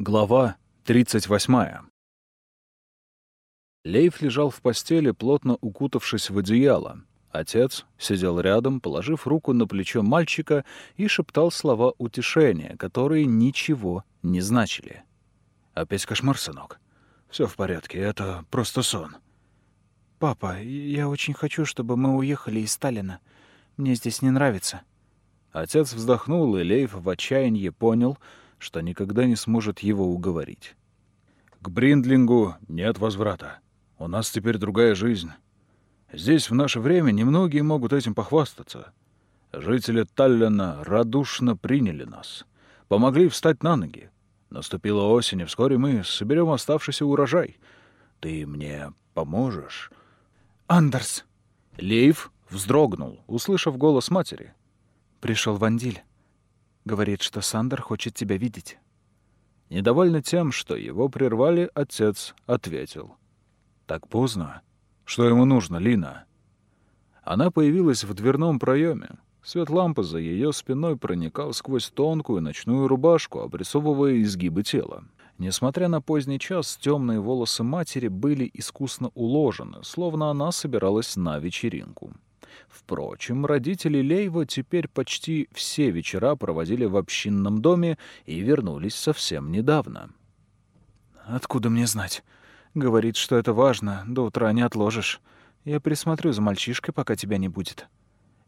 Глава 38. Лейф лежал в постели, плотно укутавшись в одеяло. Отец сидел рядом, положив руку на плечо мальчика и шептал слова утешения, которые ничего не значили. «Опять кошмар, сынок? Все в порядке, это просто сон». «Папа, я очень хочу, чтобы мы уехали из Сталина. Мне здесь не нравится». Отец вздохнул, и Лейф в отчаянии понял — что никогда не сможет его уговорить. «К Бриндлингу нет возврата. У нас теперь другая жизнь. Здесь в наше время немногие могут этим похвастаться. Жители Таллина радушно приняли нас, помогли встать на ноги. Наступила осень, и вскоре мы соберем оставшийся урожай. Ты мне поможешь?» «Андерс!» Лейв вздрогнул, услышав голос матери. «Пришел Вандиль. Говорит, что Сандер хочет тебя видеть. Недовольный тем, что его прервали, отец ответил. «Так поздно. Что ему нужно, Лина?» Она появилась в дверном проеме. Свет лампы за ее спиной проникал сквозь тонкую ночную рубашку, обрисовывая изгибы тела. Несмотря на поздний час, темные волосы матери были искусно уложены, словно она собиралась на вечеринку. Впрочем, родители Лейва теперь почти все вечера проводили в общинном доме и вернулись совсем недавно. «Откуда мне знать? Говорит, что это важно, до утра не отложишь. Я присмотрю за мальчишкой, пока тебя не будет».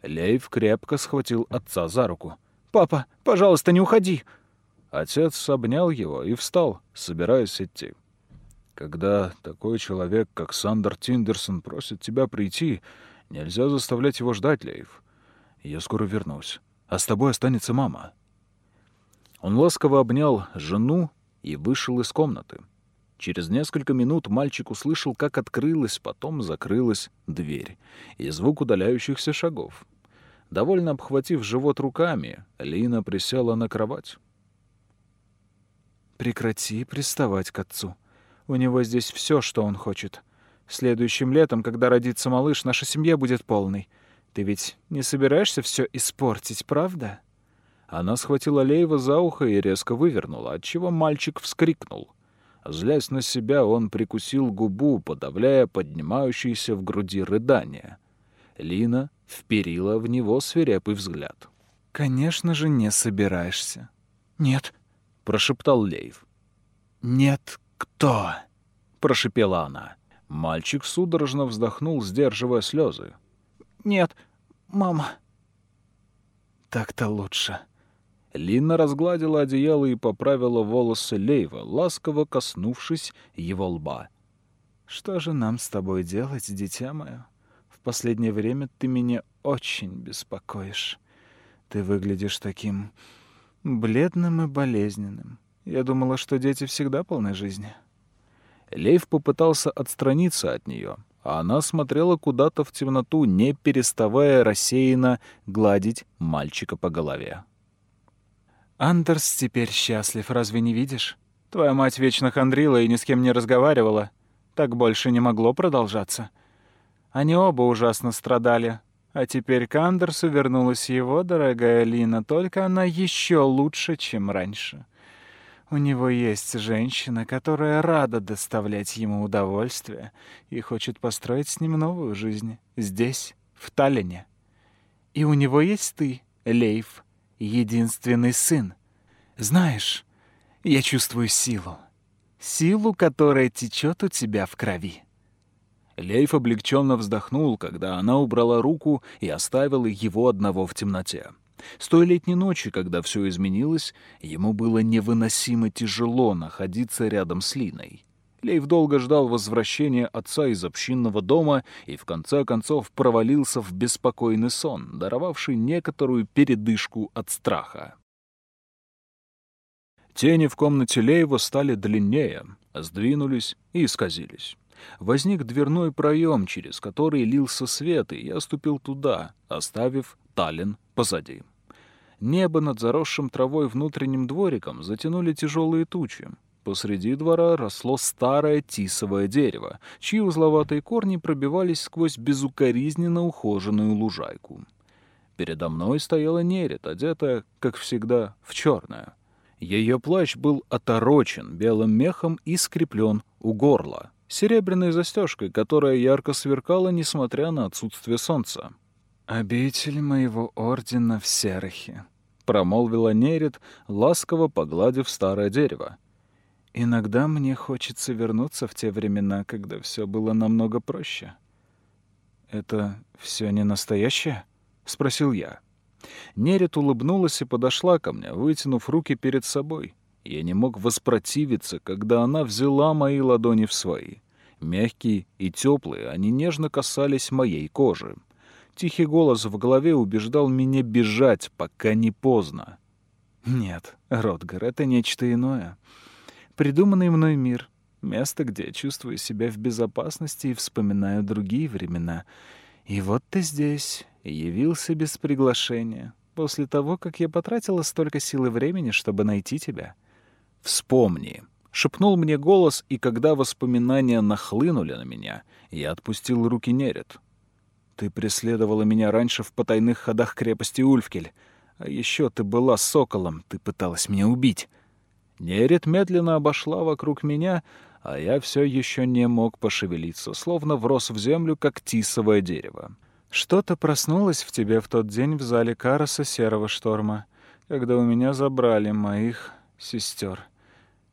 Лейв крепко схватил отца за руку. «Папа, пожалуйста, не уходи!» Отец обнял его и встал, собираясь идти. Когда такой человек, как Сандер Тиндерсон, просит тебя прийти, Нельзя заставлять его ждать, Лейв. Я скоро вернусь. А с тобой останется мама. Он ласково обнял жену и вышел из комнаты. Через несколько минут мальчик услышал, как открылась, потом закрылась дверь и звук удаляющихся шагов. Довольно обхватив живот руками, Лина присела на кровать. «Прекрати приставать к отцу. У него здесь все, что он хочет. Следующим летом, когда родится малыш, наша семья будет полной. Ты ведь не собираешься все испортить, правда?» Она схватила Леева за ухо и резко вывернула, отчего мальчик вскрикнул. Злясь на себя, он прикусил губу, подавляя поднимающиеся в груди рыдания. Лина вперила в него свирепый взгляд. «Конечно же, не собираешься». «Нет», — прошептал Лейв. «Нет, кто?» — прошепела она. Мальчик судорожно вздохнул, сдерживая слезы. «Нет, мама». «Так-то лучше». Лина разгладила одеяло и поправила волосы Лейва, ласково коснувшись его лба. «Что же нам с тобой делать, дитя мое? В последнее время ты меня очень беспокоишь. Ты выглядишь таким бледным и болезненным. Я думала, что дети всегда полны жизни». Лейв попытался отстраниться от нее, а она смотрела куда-то в темноту, не переставая рассеянно гладить мальчика по голове. «Андерс теперь счастлив, разве не видишь? Твоя мать вечно хандрила и ни с кем не разговаривала. Так больше не могло продолжаться. Они оба ужасно страдали. А теперь к Андерсу вернулась его дорогая Лина, только она еще лучше, чем раньше. У него есть женщина, которая рада доставлять ему удовольствие и хочет построить с ним новую жизнь здесь, в Таллине. И у него есть ты, Лейф, единственный сын. Знаешь, я чувствую силу. Силу, которая течет у тебя в крови. Лейф облегченно вздохнул, когда она убрала руку и оставила его одного в темноте. С той летней ночи, когда все изменилось, ему было невыносимо тяжело находиться рядом с Линой. Лейв долго ждал возвращения отца из общинного дома и в конце концов провалился в беспокойный сон, даровавший некоторую передышку от страха. Тени в комнате Лейва стали длиннее, сдвинулись и исказились. Возник дверной проем, через который лился свет, и я ступил туда, оставив Таллин позади. Небо над заросшим травой внутренним двориком затянули тяжелые тучи. Посреди двора росло старое тисовое дерево, чьи узловатые корни пробивались сквозь безукоризненно ухоженную лужайку. Передо мной стояла нерет, одетая, как всегда, в черное. Ее плащ был оторочен белым мехом и скреплен у горла, серебряной застежкой, которая ярко сверкала, несмотря на отсутствие солнца. «Обитель моего ордена в Серахе», — промолвила Нерит, ласково погладив старое дерево. «Иногда мне хочется вернуться в те времена, когда все было намного проще». «Это все не настоящее?» — спросил я. Нерит улыбнулась и подошла ко мне, вытянув руки перед собой. Я не мог воспротивиться, когда она взяла мои ладони в свои. Мягкие и теплые, они нежно касались моей кожи. Тихий голос в голове убеждал меня бежать, пока не поздно. «Нет, Ротгар, это нечто иное. Придуманный мной мир. Место, где я чувствую себя в безопасности и вспоминаю другие времена. И вот ты здесь, явился без приглашения, после того, как я потратила столько сил и времени, чтобы найти тебя. «Вспомни», — шепнул мне голос, и когда воспоминания нахлынули на меня, я отпустил руки Нерет. «Ты преследовала меня раньше в потайных ходах крепости Ульфкель, а еще ты была соколом, ты пыталась меня убить». Нерет медленно обошла вокруг меня, а я все еще не мог пошевелиться, словно врос в землю, как тисовое дерево. Что-то проснулось в тебе в тот день в зале Караса Серого Шторма, когда у меня забрали моих сестер,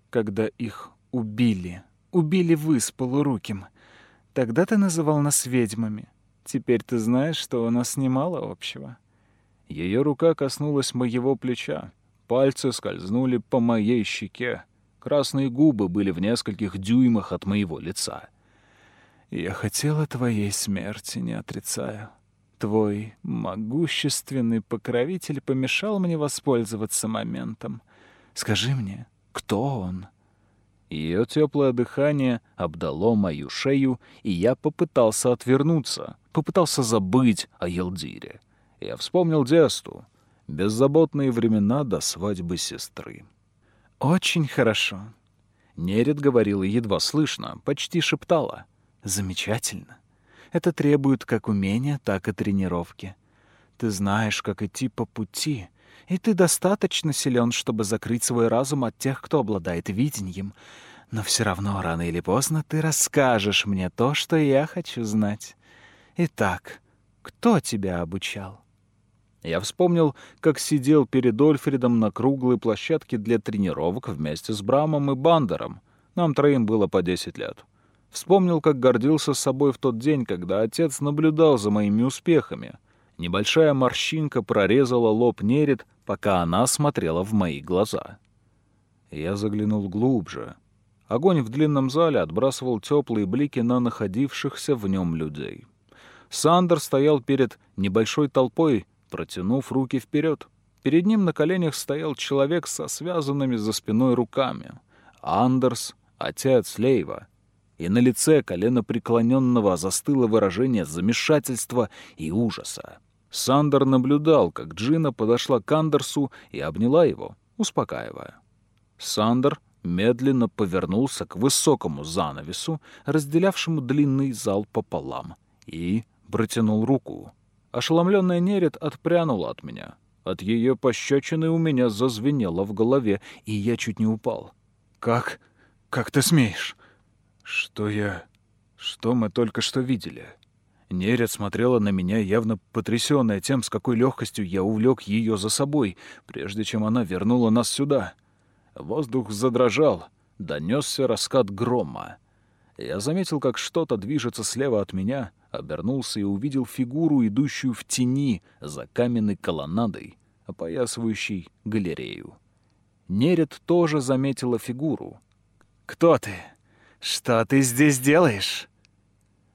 когда их убили, убили вы с полуруким. Тогда ты называл нас ведьмами. Теперь ты знаешь, что у нас немало общего». Ее рука коснулась моего плеча. Пальцы скользнули по моей щеке. Красные губы были в нескольких дюймах от моего лица. Я хотела твоей смерти, не отрицаю. Твой могущественный покровитель помешал мне воспользоваться моментом. Скажи мне, кто он?» Ее теплое дыхание обдало мою шею, и я попытался отвернуться, попытался забыть о Елдире. Я вспомнил детство, беззаботные времена до свадьбы сестры. «Очень хорошо», — Неред говорила едва слышно, почти шептала — Замечательно. Это требует как умения, так и тренировки. Ты знаешь, как идти по пути, и ты достаточно силен, чтобы закрыть свой разум от тех, кто обладает видением. Но все равно рано или поздно ты расскажешь мне то, что я хочу знать. Итак, кто тебя обучал? Я вспомнил, как сидел перед Ольфредом на круглой площадке для тренировок вместе с Брамом и Бандером. Нам троим было по десять лет. Вспомнил, как гордился собой в тот день, когда отец наблюдал за моими успехами. Небольшая морщинка прорезала лоб Нерит, пока она смотрела в мои глаза. Я заглянул глубже. Огонь в длинном зале отбрасывал теплые блики на находившихся в нем людей. Сандер стоял перед небольшой толпой, протянув руки вперед. Перед ним на коленях стоял человек со связанными за спиной руками. Андерс, отец Лейва, и на лице коленопреклоненного застыло выражение замешательства и ужаса. Сандер наблюдал, как Джина подошла к Андерсу и обняла его, успокаивая. Сандер медленно повернулся к высокому занавесу, разделявшему длинный зал пополам, и протянул руку. Ошеломленная Нерет отпрянула от меня. От ее пощечины у меня зазвенело в голове, и я чуть не упал. «Как? Как ты смеешь?» Что я... Что мы только что видели? Нерет смотрела на меня, явно потрясённая тем, с какой легкостью я увлек ее за собой, прежде чем она вернула нас сюда. Воздух задрожал, донесся раскат грома. Я заметил, как что-то движется слева от меня, обернулся и увидел фигуру, идущую в тени за каменной колоннадой, опоясывающей галерею. Нерет тоже заметила фигуру. «Кто ты?» «Что ты здесь делаешь?»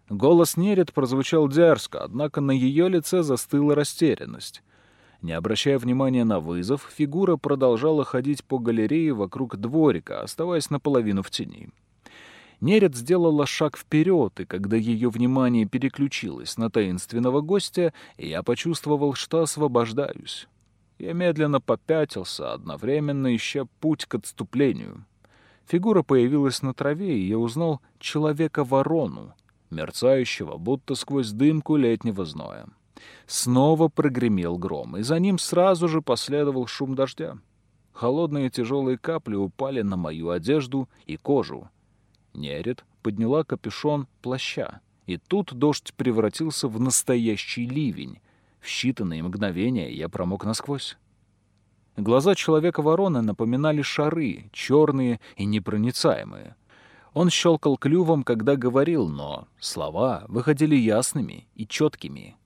Голос Нерет прозвучал дерзко, однако на ее лице застыла растерянность. Не обращая внимания на вызов, фигура продолжала ходить по галерее вокруг дворика, оставаясь наполовину в тени. Нерет сделала шаг вперед, и когда ее внимание переключилось на таинственного гостя, я почувствовал, что освобождаюсь. Я медленно попятился, одновременно ища путь к отступлению. Фигура появилась на траве, и я узнал человека-ворону, мерцающего, будто сквозь дымку летнего зноя. Снова прогремел гром, и за ним сразу же последовал шум дождя. Холодные тяжелые капли упали на мою одежду и кожу. Нерет подняла капюшон плаща, и тут дождь превратился в настоящий ливень. В считанные мгновения я промок насквозь. Глаза человека-ворона напоминали шары, черные и непроницаемые. Он щелкал клювом, когда говорил, но слова выходили ясными и четкими.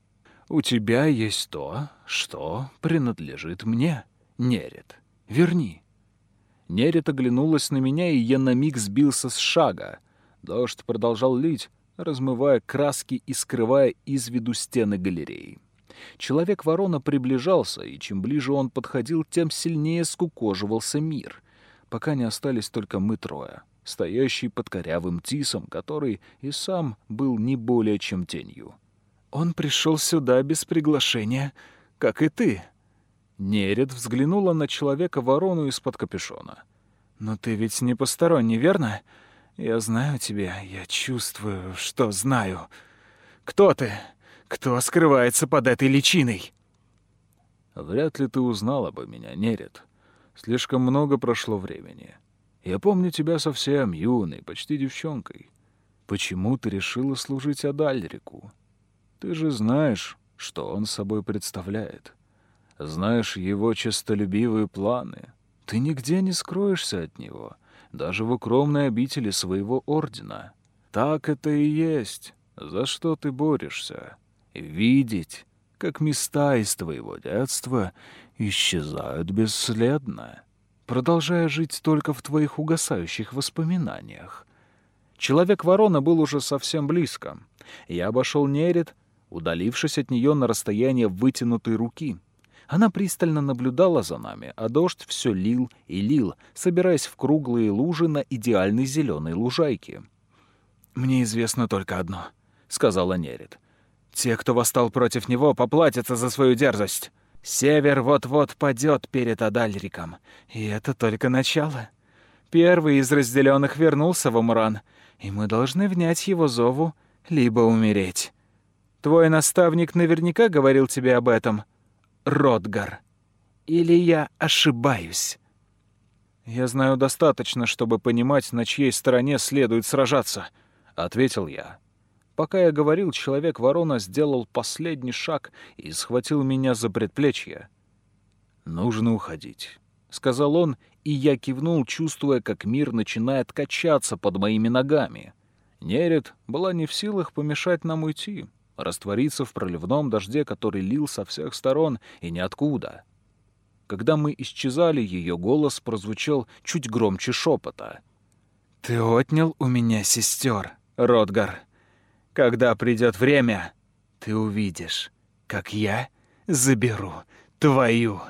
«У тебя есть то, что принадлежит мне, Нерет. Верни». Нерет оглянулась на меня, и я на миг сбился с шага. Дождь продолжал лить, размывая краски и скрывая из виду стены галереи. Человек-ворона приближался, и чем ближе он подходил, тем сильнее скукоживался мир, пока не остались только мы трое, стоящие под корявым тисом, который и сам был не более чем тенью. «Он пришел сюда без приглашения, как и ты». Неред взглянула на человека-ворону из-под капюшона. «Но ты ведь не посторонний, верно? Я знаю тебя, я чувствую, что знаю. Кто ты?» Кто скрывается под этой личиной?» «Вряд ли ты узнала бы меня, Нерет. Слишком много прошло времени. Я помню тебя совсем юной, почти девчонкой. Почему ты решила служить Адальрику? Ты же знаешь, что он собой представляет. Знаешь его честолюбивые планы. Ты нигде не скроешься от него, даже в укромной обители своего ордена. Так это и есть. За что ты борешься?» видеть, как места из твоего детства исчезают бесследно, продолжая жить только в твоих угасающих воспоминаниях. Человек-ворона был уже совсем близко. Я обошел Нерет, удалившись от нее на расстояние вытянутой руки. Она пристально наблюдала за нами, а дождь все лил и лил, собираясь в круглые лужи на идеальной зеленой лужайке. «Мне известно только одно», — сказала Нерет. Те, кто восстал против него, поплатятся за свою дерзость. Север вот-вот падет перед Адальриком. И это только начало. Первый из разделенных вернулся в Умран, и мы должны внять его зову, либо умереть. Твой наставник наверняка говорил тебе об этом, Ротгар. Или я ошибаюсь? Я знаю достаточно, чтобы понимать, на чьей стороне следует сражаться, — ответил я. Пока я говорил, человек-ворона сделал последний шаг и схватил меня за предплечье. «Нужно уходить», — сказал он, и я кивнул, чувствуя, как мир начинает качаться под моими ногами. Нерет была не в силах помешать нам уйти, раствориться в проливном дожде, который лил со всех сторон и ниоткуда. Когда мы исчезали, ее голос прозвучал чуть громче шепота. «Ты отнял у меня сестер, Ротгар». Когда придет время, ты увидишь, как я заберу твою